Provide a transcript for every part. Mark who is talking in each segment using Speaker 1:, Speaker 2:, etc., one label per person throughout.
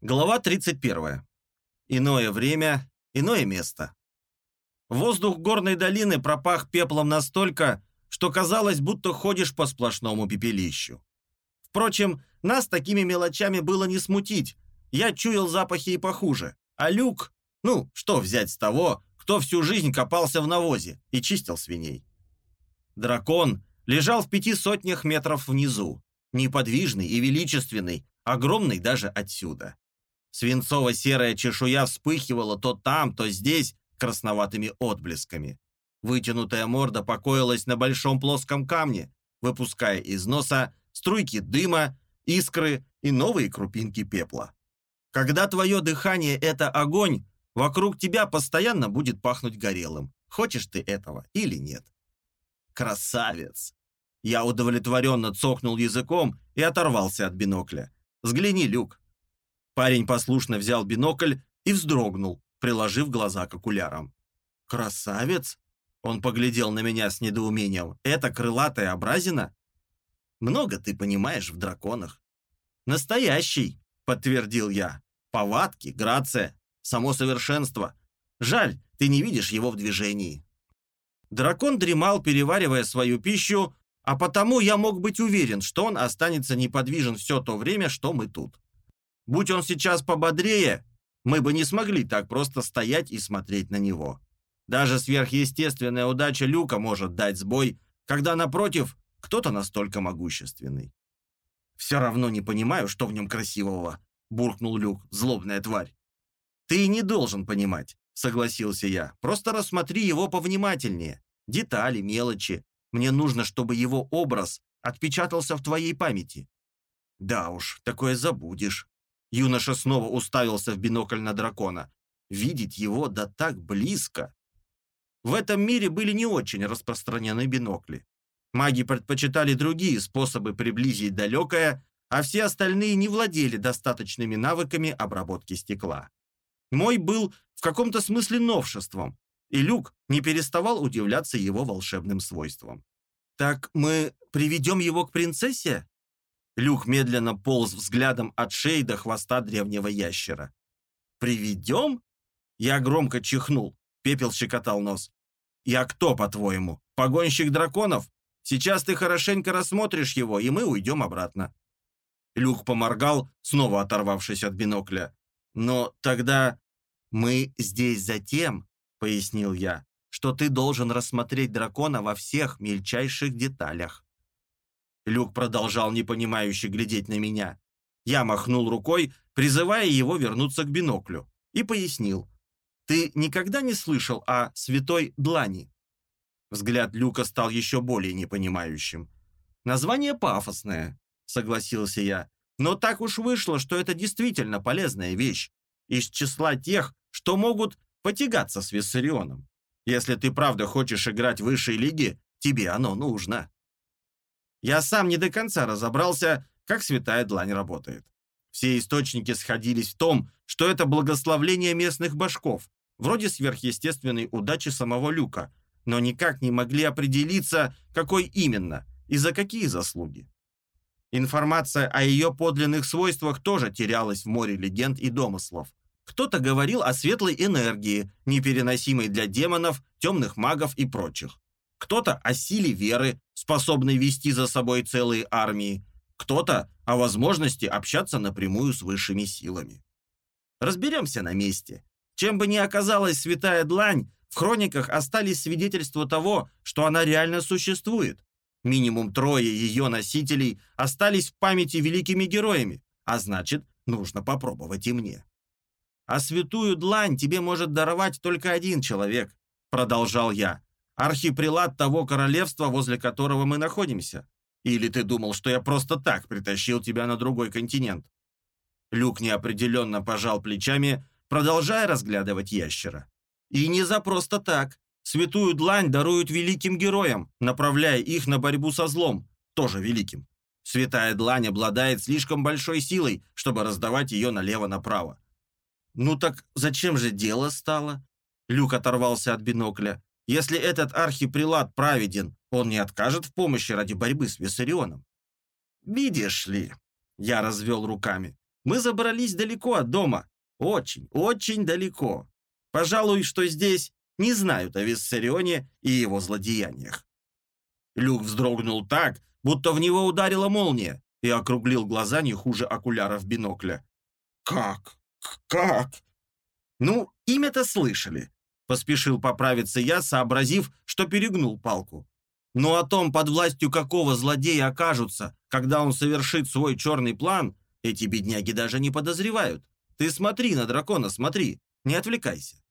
Speaker 1: Глава 31. Иное время, иное место. Воздух горной долины пропах пеплом настолько, что казалось, будто ходишь по сплошному пепелищу. Впрочем, нас такими мелочами было не смутить. Я чуял запахи и похуже. А Люк, ну, что взять с того, кто всю жизнь копался в навозе и чистил свиней. Дракон лежал в пяти сотнях метров внизу, неподвижный и величественный, огромный даже отсюда. Свинцово-серая чешуя вспыхивала то там, то здесь красноватыми отблесками. Вытянутая морда покоилась на большом плоском камне, выпуская из носа струйки дыма, искры и новые крупинки пепла. Когда твое дыхание – это огонь, вокруг тебя постоянно будет пахнуть горелым. Хочешь ты этого или нет? Красавец! Я удовлетворенно цокнул языком и оторвался от бинокля. Взгляни, Люк, Парень послушно взял бинокль и вздрогнул, приложив глаза к окулярам. «Красавец!» Он поглядел на меня с недоумением. «Это крылатая образина?» «Много ты понимаешь в драконах». «Настоящий!» — подтвердил я. «Повадки, грация, само совершенство. Жаль, ты не видишь его в движении». Дракон дремал, переваривая свою пищу, а потому я мог быть уверен, что он останется неподвижен все то время, что мы тут. Будь он сейчас пободрее, мы бы не смогли так просто стоять и смотреть на него. Даже сверхъестественная удача Люка может дать сбой, когда, напротив, кто-то настолько могущественный. «Все равно не понимаю, что в нем красивого», — буркнул Люк, злобная тварь. «Ты не должен понимать», — согласился я. «Просто рассмотри его повнимательнее. Детали, мелочи. Мне нужно, чтобы его образ отпечатался в твоей памяти». «Да уж, такое забудешь», Юноша снова уставился в бинокль на дракона. Видеть его да так близко. В этом мире были не очень распространены бинокли. Маги предпочитали другие способы приблизить далекое, а все остальные не владели достаточными навыками обработки стекла. Мой был в каком-то смысле новшеством, и Люк не переставал удивляться его волшебным свойствам. «Так мы приведем его к принцессе?» Люк медленно полз взглядом от шеи до хвоста древнего ящера. «Приведем?» Я громко чихнул. Пепел щекотал нос. «Я кто, по-твоему? Погонщик драконов? Сейчас ты хорошенько рассмотришь его, и мы уйдем обратно». Люк поморгал, снова оторвавшись от бинокля. «Но тогда мы здесь за тем, — пояснил я, — что ты должен рассмотреть дракона во всех мельчайших деталях. Люк продолжал непонимающе глядеть на меня. Я махнул рукой, призывая его вернуться к биноклю, и пояснил. «Ты никогда не слышал о святой длани?» Взгляд Люка стал еще более непонимающим. «Название пафосное», — согласился я. «Но так уж вышло, что это действительно полезная вещь. Из числа тех, что могут потягаться с Виссарионом. Если ты правда хочешь играть в высшей лиге, тебе оно нужно». Я сам не до конца разобрался, как святая длань работает. Все источники сходились в том, что это благословление местных башков, вроде сверхъестественной удачи самого Люка, но никак не могли определиться, какой именно и за какие заслуги. Информация о ее подлинных свойствах тоже терялась в море легенд и домыслов. Кто-то говорил о светлой энергии, непереносимой для демонов, темных магов и прочих кто-то о силе веры, способной вести за собой целые армии, кто-то о возможности общаться напрямую с высшими силами. Разберемся на месте. Чем бы ни оказалась святая длань, в хрониках остались свидетельства того, что она реально существует. Минимум трое ее носителей остались в памяти великими героями, а значит, нужно попробовать и мне. «А святую длань тебе может даровать только один человек», — продолжал я, архипрелат того королевства, возле которого мы находимся? Или ты думал, что я просто так притащил тебя на другой континент?» Люк неопределенно пожал плечами, продолжая разглядывать ящера. «И не за просто так. Святую длань даруют великим героям, направляя их на борьбу со злом, тоже великим. Святая длань обладает слишком большой силой, чтобы раздавать ее налево-направо. «Ну так зачем же дело стало?» Люк оторвался от бинокля. Если этот архипрелат праведен, он не откажет в помощи ради борьбы с Виссарионом. Видишь ли, я развел руками, Мы забрались далеко от дома. Очень, очень далеко. Пожалуй, что здесь не знают о Виссарионе и его злодеяниях. Люк вздрогнул так, будто в него ударила молния, и округлил глаза не хуже окуляров бинокля. «Как? Как?» «Ну, имя-то слышали», — поспешил поправиться я, сообразив, что перегнул палку. «Но о том, под властью какого злодея окажутся, когда он совершит свой черный план, эти бедняги даже не подозревают. Ты смотри на дракона, смотри, не отвлекайся».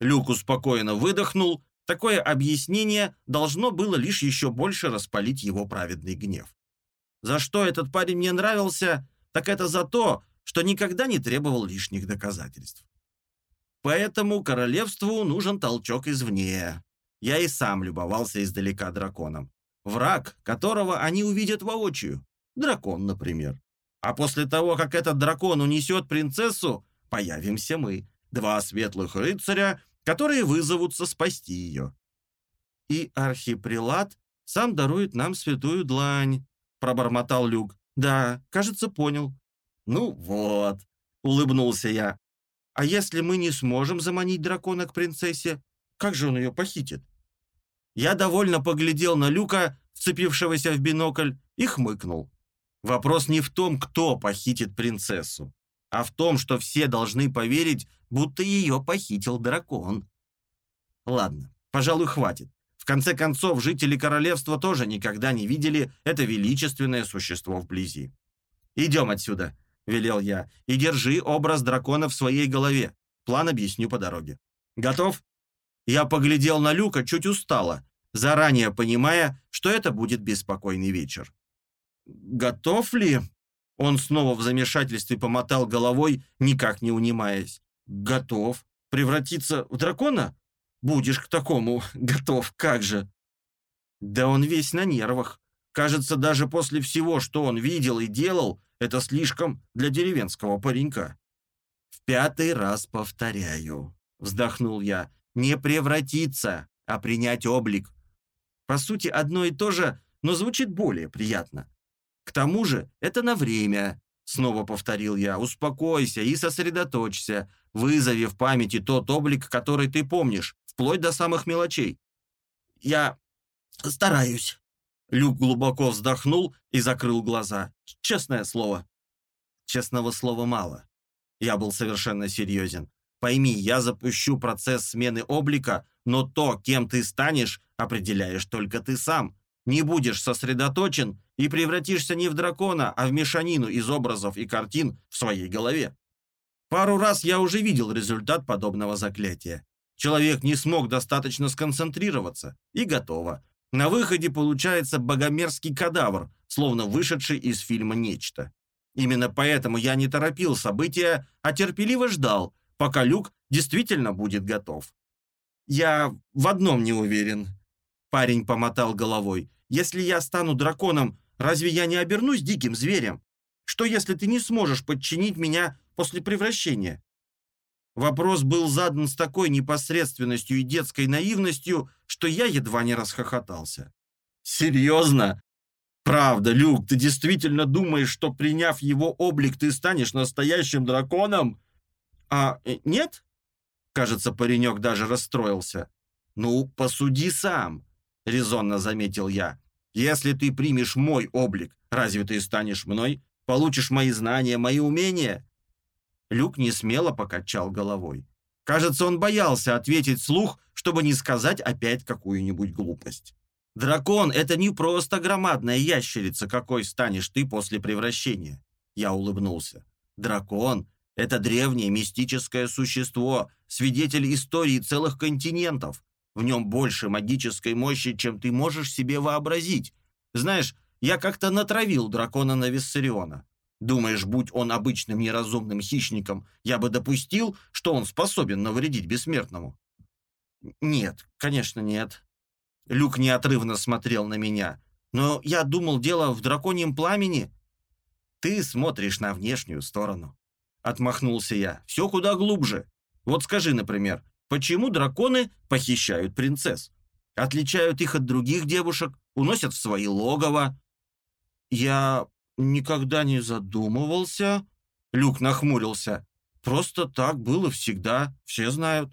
Speaker 1: Люк успокоенно выдохнул. Такое объяснение должно было лишь еще больше распалить его праведный гнев. За что этот парень мне нравился, так это за то, что никогда не требовал лишних доказательств. Поэтому королевству нужен толчок извне. Я и сам любовался издалека драконом. Враг, которого они увидят воочию. Дракон, например. А после того, как этот дракон унесет принцессу, появимся мы, два светлых рыцаря, которые вызовутся спасти ее. И архипрелат сам дарует нам святую длань, пробормотал Люк. Да, кажется, понял. Ну вот, улыбнулся я. А если мы не сможем заманить дракона к принцессе, как же он ее похитит? Я довольно поглядел на Люка, вцепившегося в бинокль, и хмыкнул. Вопрос не в том, кто похитит принцессу, а в том, что все должны поверить, будто ее похитил дракон. Ладно, пожалуй, хватит. В конце концов, жители королевства тоже никогда не видели это величественное существо вблизи. «Идем отсюда», — велел я, — «и держи образ дракона в своей голове. План объясню по дороге. Готов?» Я поглядел на Люка чуть устало, заранее понимая, что это будет беспокойный вечер. «Готов ли?» Он снова в замешательстве помотал головой, никак не унимаясь. «Готов. Превратиться в дракона? Будешь к такому готов, как же!» «Да он весь на нервах. Кажется, даже после всего, что он видел и делал, это слишком для деревенского паренька». «В пятый раз повторяю», — вздохнул я, — «не превратиться, а принять облик. По сути, одно и то же, но звучит более приятно. К тому же это на время, снова повторил я. Успокойся и сосредоточься, вызови в памяти тот облик, который ты помнишь, вплоть до самых мелочей. Я стараюсь. Люк глубоко вздохнул и закрыл глаза. Честное слово. Честного слова мало. Я был совершенно серьезен. Пойми, я запущу процесс смены облика, но то, кем ты станешь, определяешь только ты сам не будешь сосредоточен и превратишься не в дракона, а в мешанину из образов и картин в своей голове. Пару раз я уже видел результат подобного заклятия. Человек не смог достаточно сконцентрироваться, и готово. На выходе получается богомерзкий кадавр, словно вышедший из фильма «Нечто». Именно поэтому я не торопил события, а терпеливо ждал, пока Люк действительно будет готов. «Я в одном не уверен», — парень помотал головой. Если я стану драконом, разве я не обернусь диким зверем? Что если ты не сможешь подчинить меня после превращения?» Вопрос был задан с такой непосредственностью и детской наивностью, что я едва не расхохотался. «Серьезно? Правда, Люк, ты действительно думаешь, что приняв его облик, ты станешь настоящим драконом?» «А э, нет?» Кажется, паренек даже расстроился. «Ну, посуди сам резонно заметил я. Если ты примешь мой облик, разве ты станешь мной? Получишь мои знания, мои умения?» Люк не смело покачал головой. Кажется, он боялся ответить слух, чтобы не сказать опять какую-нибудь глупость. «Дракон — это не просто громадная ящерица, какой станешь ты после превращения». Я улыбнулся. «Дракон — это древнее мистическое существо, свидетель истории целых континентов. В нем больше магической мощи, чем ты можешь себе вообразить. Знаешь, я как-то натравил дракона на Виссариона. Думаешь, будь он обычным неразумным хищником, я бы допустил, что он способен навредить бессмертному? Нет, конечно, нет. Люк неотрывно смотрел на меня. Но я думал, дело в драконьем пламени. Ты смотришь на внешнюю сторону. Отмахнулся я. Все куда глубже. Вот скажи, например, Почему драконы похищают принцесс? Отличают их от других девушек, уносят в свои логово. Я никогда не задумывался, Люк нахмурился. «Просто так было всегда, все знают».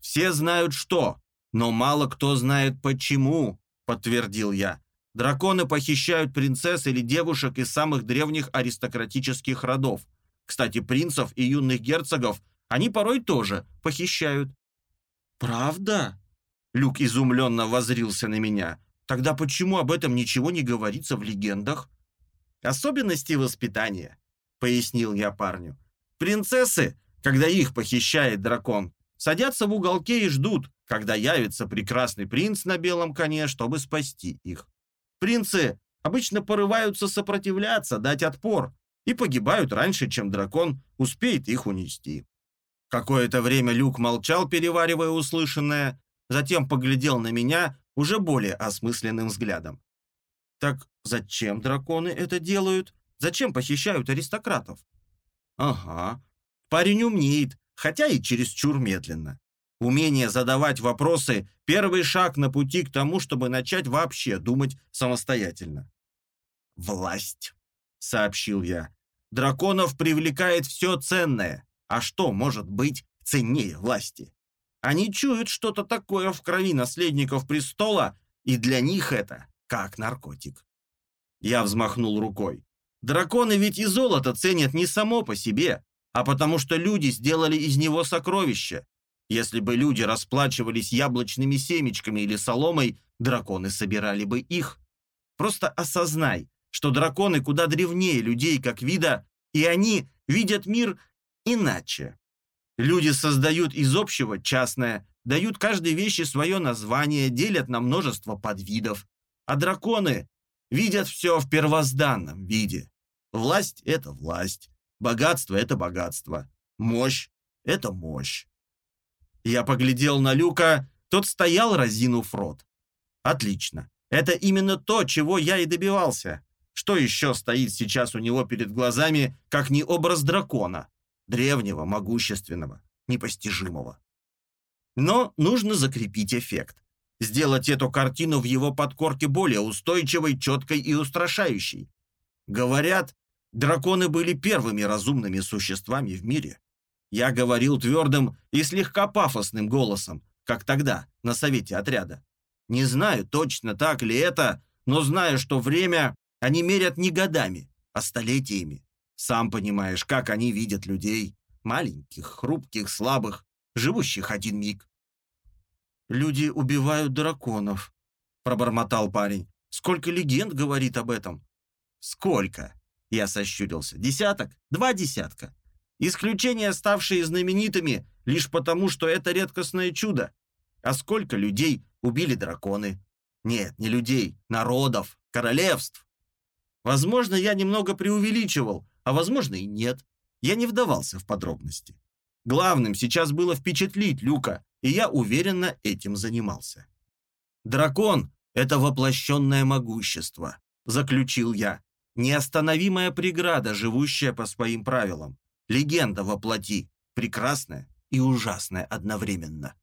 Speaker 1: «Все знают что, но мало кто знает почему», подтвердил я. «Драконы похищают принцесс или девушек из самых древних аристократических родов. Кстати, принцев и юных герцогов они порой тоже похищают». «Правда?» Люк изумленно возрился на меня. «Тогда почему об этом ничего не говорится в легендах?» «Особенности воспитания», — пояснил я парню. «Принцессы, когда их похищает дракон, садятся в уголке и ждут, когда явится прекрасный принц на белом коне, чтобы спасти их. Принцы обычно порываются сопротивляться, дать отпор, и погибают раньше, чем дракон успеет их унести. Какое-то время Люк молчал, переваривая услышанное, затем поглядел на меня уже более осмысленным взглядом. «Так зачем драконы это делают? Зачем похищают аристократов?» «Ага, парень умнеет, хотя и чересчур медленно. Умение задавать вопросы – первый шаг на пути к тому, чтобы начать вообще думать самостоятельно». «Власть», – сообщил я. «Драконов привлекает все ценное. А что может быть ценнее власти? Они чуют что-то такое в крови наследников престола, и для них это как наркотик». Я взмахнул рукой. «Драконы ведь и золото ценят не само по себе, а потому что люди сделали из него сокровища. Если бы люди расплачивались яблочными семечками или соломой, драконы собирали бы их. Просто осознай, что драконы куда древнее людей как вида, и они видят мир иначе. Люди создают из общего частное, дают каждой вещи свое название, делят на множество подвидов. А драконы видят все в первозданном виде. Власть – это власть, богатство – это богатство, мощь – это мощь. Я поглядел на Люка, тот стоял, разинув рот. Отлично. Это именно то, чего я и добивался. Что еще стоит сейчас у него перед глазами, как не образ дракона? Древнего, могущественного, непостижимого. Но нужно закрепить эффект. Сделать эту картину в его подкорке более устойчивой, четкой и устрашающей. Говорят, драконы были первыми разумными существами в мире. Я говорил твердым и слегка пафосным голосом, как тогда, на совете отряда. Не знаю точно так ли это, но знаю, что время они мерят не годами, а столетиями. Сам понимаешь, как они видят людей. Маленьких, хрупких, слабых, живущих один миг. «Люди убивают драконов», — пробормотал парень. «Сколько легенд говорит об этом?» «Сколько?» — я сощурился. «Десяток? Два десятка. Исключения, ставшие знаменитыми лишь потому, что это редкостное чудо. А сколько людей убили драконы? Нет, не людей, народов, королевств. Возможно, я немного преувеличивал, а возможно и нет. Я не вдавался в подробности. Главным сейчас было впечатлить Люка, и я уверенно этим занимался. «Дракон — это воплощенное могущество», — заключил я. «Неостановимая преграда, живущая по своим правилам. Легенда во плоти, прекрасная и ужасная одновременно.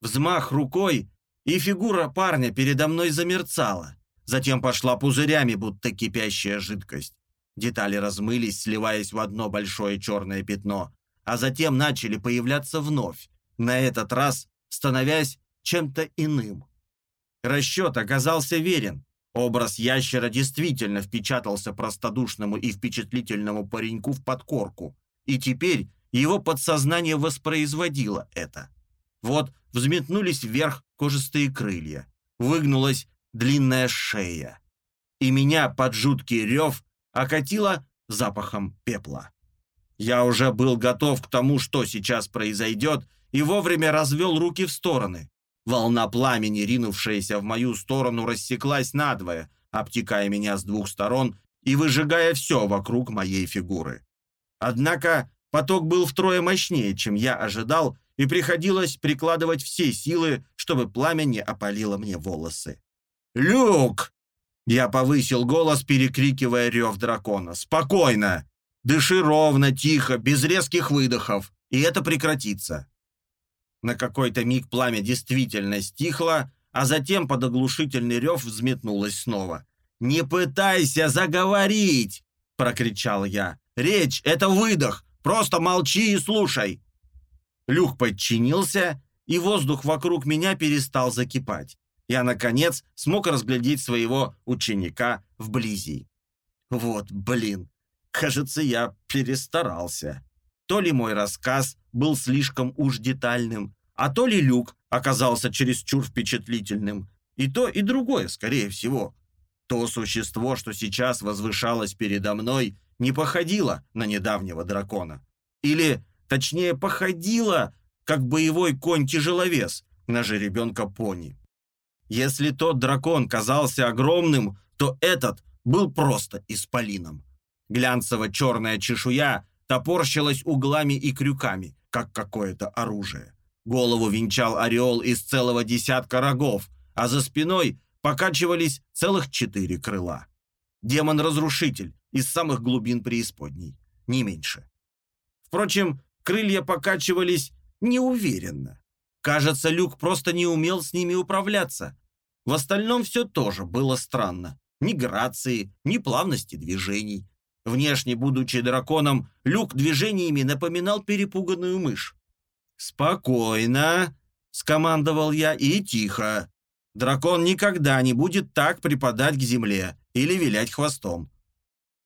Speaker 1: Взмах рукой, и фигура парня передо мной замерцала. Затем пошла пузырями, будто кипящая жидкость. Детали размылись, сливаясь в одно большое черное пятно, а затем начали появляться вновь, на этот раз становясь чем-то иным. Расчет оказался верен. Образ ящера действительно впечатался простодушному и впечатлительному пареньку в подкорку, и теперь его подсознание воспроизводило это. Вот взметнулись вверх кожистые крылья, выгнулась длинная шея, и меня под жуткий рев окатило запахом пепла. Я уже был готов к тому, что сейчас произойдет, и вовремя развел руки в стороны. Волна пламени, ринувшаяся в мою сторону, рассеклась надвое, обтекая меня с двух сторон и выжигая все вокруг моей фигуры. Однако поток был втрое мощнее, чем я ожидал, и приходилось прикладывать все силы, чтобы пламя не опалило мне волосы. «Люк!» Я повысил голос, перекрикивая рев дракона. «Спокойно! Дыши ровно, тихо, без резких выдохов, и это прекратится». На какой-то миг пламя действительно стихло, а затем под оглушительный рев взметнулось снова. «Не пытайся заговорить!» – прокричал я. Речь — это выдох. Просто молчи и слушай. Люк подчинился, и воздух вокруг меня перестал закипать. Я, наконец, смог разглядеть своего ученика вблизи. Вот, блин, кажется, я перестарался. То ли мой рассказ был слишком уж детальным, а то ли Люк оказался чересчур впечатлительным. И то, и другое, скорее всего. То существо, что сейчас возвышалось передо мной, не походило на недавнего дракона. Или, точнее, походило, как боевой конь-тяжеловес на жеребенка-пони. Если тот дракон казался огромным, то этот был просто исполином. Глянцево-черная чешуя топорщилась углами и крюками, как какое-то оружие. Голову венчал ореол из целого десятка рогов, а за спиной покачивались целых четыре крыла. Демон-разрушитель из самых глубин преисподней, не меньше. Впрочем, крылья покачивались неуверенно. Кажется, Люк просто не умел с ними управляться. В остальном все тоже было странно. Ни грации, ни плавности движений. Внешне, будучи драконом, Люк движениями напоминал перепуганную мышь. «Спокойно», — скомандовал я, — «и тихо. Дракон никогда не будет так припадать к земле или вилять хвостом.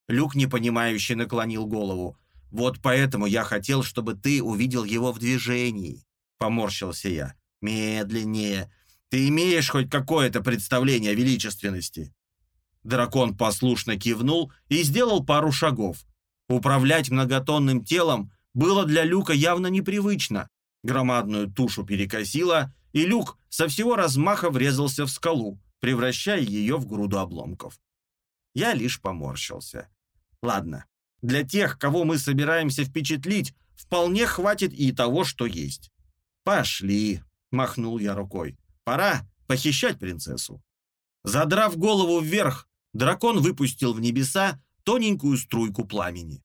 Speaker 1: Люк непонимающе наклонил голову. «Вот поэтому я хотел, чтобы ты увидел его в движении», — поморщился я. «Медленнее. Ты имеешь хоть какое-то представление о величественности?» Дракон послушно кивнул и сделал пару шагов. Управлять многотонным телом было для Люка явно непривычно. Громадную тушу перекосило, и люк со всего размаха врезался в скалу, превращая ее в груду обломков. Я лишь поморщился. Ладно, для тех, кого мы собираемся впечатлить, вполне хватит и того, что есть. «Пошли», — махнул я рукой. «Пора похищать принцессу». Задрав голову вверх, дракон выпустил в небеса тоненькую струйку пламени.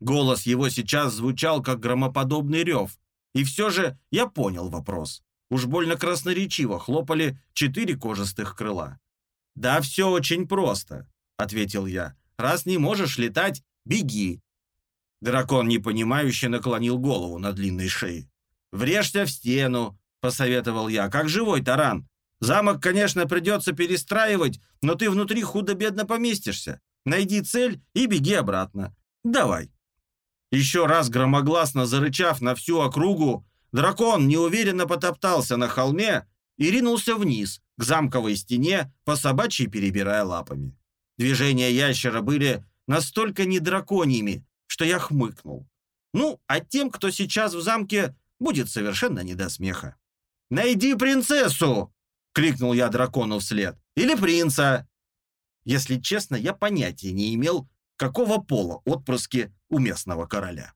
Speaker 1: Голос его сейчас звучал, как громоподобный рев, и все же я понял вопрос. Уж больно красноречиво хлопали четыре кожистых крыла. «Да все очень просто», — ответил я. «Раз не можешь летать, беги». Дракон непонимающе наклонил голову на длинной шее. «Врежься в стену», — посоветовал я, — «как живой таран. Замок, конечно, придется перестраивать, но ты внутри худо-бедно поместишься. Найди цель и беги обратно. Давай». Еще раз громогласно зарычав на всю округу, Дракон неуверенно потоптался на холме и ринулся вниз, к замковой стене, по собачьей перебирая лапами. Движения ящера были настолько недраконьими, что я хмыкнул. Ну, а тем, кто сейчас в замке, будет совершенно не до смеха. «Найди принцессу!» — крикнул я дракону вслед. «Или принца!» Если честно, я понятия не имел, какого пола отпрыски местного короля.